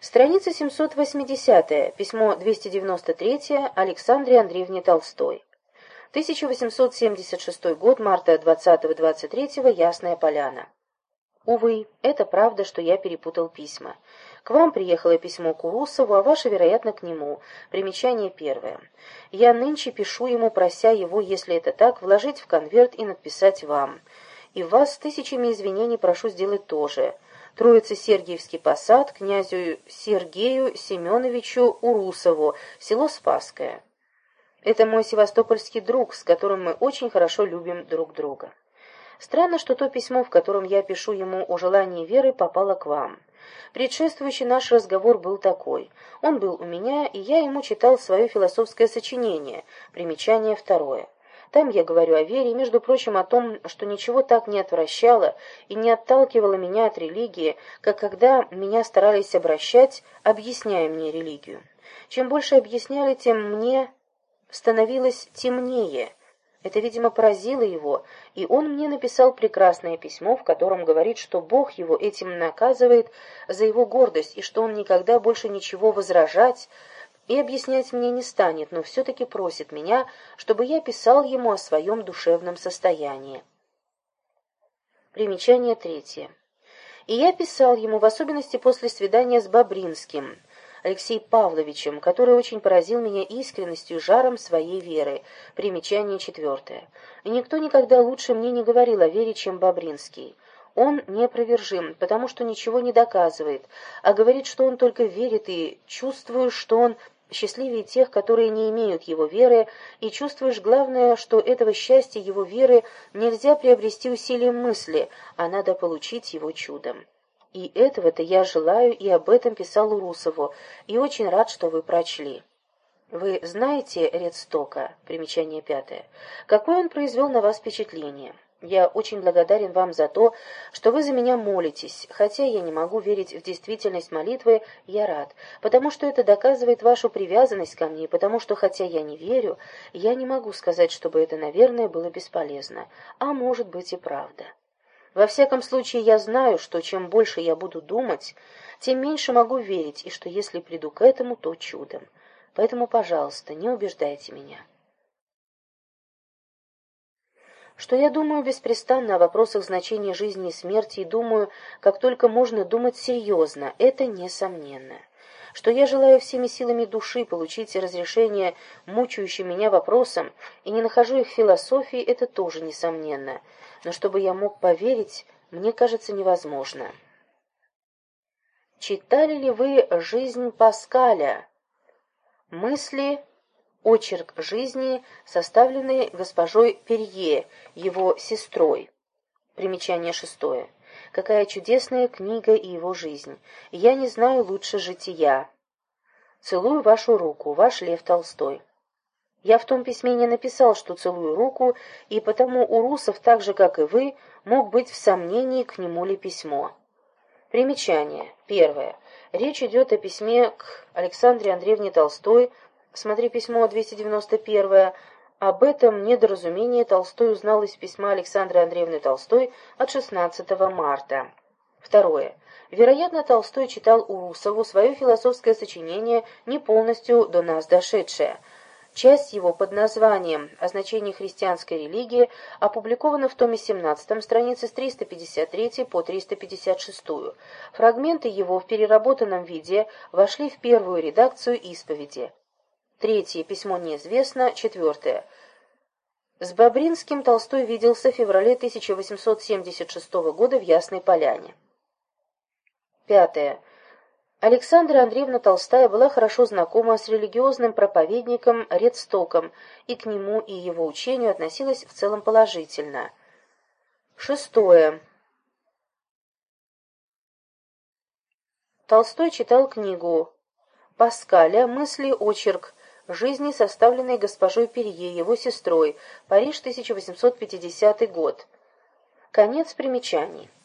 Страница 780, письмо 293 Александре Андреевне Толстой. 1876 год, марта 20-23, Ясная Поляна. Увы, это правда, что я перепутал письма. К вам приехало письмо Курусову, а ваше, вероятно, к нему. Примечание первое. Я нынче пишу ему, прося его, если это так, вложить в конверт и написать вам. И вас с тысячами извинений прошу сделать то же. Троице-Сергиевский посад, князю Сергею Семеновичу Урусову, село Спасское. Это мой севастопольский друг, с которым мы очень хорошо любим друг друга. Странно, что то письмо, в котором я пишу ему о желании Веры, попало к вам. Предшествующий наш разговор был такой. Он был у меня, и я ему читал свое философское сочинение, примечание второе. Там я говорю о вере, и, между прочим, о том, что ничего так не отвращало и не отталкивало меня от религии, как когда меня старались обращать, объясняя мне религию. Чем больше объясняли, тем мне становилось темнее. Это, видимо, поразило его, и он мне написал прекрасное письмо, в котором говорит, что Бог его этим наказывает за его гордость, и что он никогда больше ничего возражать, и объяснять мне не станет, но все-таки просит меня, чтобы я писал ему о своем душевном состоянии. Примечание третье. И я писал ему, в особенности после свидания с Бобринским, Алексеем Павловичем, который очень поразил меня искренностью и жаром своей веры. Примечание четвертое. И никто никогда лучше мне не говорил о вере, чем Бобринский. Он неопровержим, потому что ничего не доказывает, а говорит, что он только верит и чувствую, что он счастливее тех, которые не имеют его веры, и чувствуешь, главное, что этого счастья его веры нельзя приобрести усилием мысли, а надо получить его чудом. И этого-то я желаю, и об этом писал Урусову, и очень рад, что вы прочли. Вы знаете Редстока, примечание пятое, какое он произвел на вас впечатление? Я очень благодарен вам за то, что вы за меня молитесь, хотя я не могу верить в действительность молитвы, я рад, потому что это доказывает вашу привязанность ко мне, потому что, хотя я не верю, я не могу сказать, чтобы это, наверное, было бесполезно, а может быть и правда. Во всяком случае, я знаю, что чем больше я буду думать, тем меньше могу верить, и что если приду к этому, то чудом. Поэтому, пожалуйста, не убеждайте меня что я думаю беспрестанно о вопросах значения жизни и смерти и думаю, как только можно думать серьезно, это несомненно. Что я желаю всеми силами души получить разрешение мучающим меня вопросам и не нахожу их в философии, это тоже несомненно. Но чтобы я мог поверить, мне кажется невозможно. Читали ли вы «Жизнь Паскаля»? Мысли Очерк жизни, составленный госпожой Перье, его сестрой. Примечание шестое. Какая чудесная книга и его жизнь. Я не знаю лучше жития. Целую вашу руку, ваш Лев Толстой. Я в том письме не написал, что целую руку, и потому у русов, так же, как и вы, мог быть в сомнении, к нему ли письмо. Примечание. Первое. Речь идет о письме к Александре Андреевне Толстой Смотри письмо 291. Об этом недоразумении Толстой узнал из письма Александры Андреевны Толстой от 16 марта. Второе. Вероятно, Толстой читал Урусову свое философское сочинение, не полностью до нас дошедшее. Часть его под названием «О значении христианской религии» опубликована в томе 17, странице с 353 по 356. Фрагменты его в переработанном виде вошли в первую редакцию исповеди. Третье. Письмо неизвестно. Четвертое. С Бобринским Толстой виделся в феврале 1876 года в Ясной Поляне. Пятое. Александра Андреевна Толстая была хорошо знакома с религиозным проповедником Редстоком и к нему и его учению относилась в целом положительно. Шестое. Толстой читал книгу Паскаля «Мысли, очерк жизни, составленной госпожой Перье, его сестрой, Париж, 1850 год. Конец примечаний.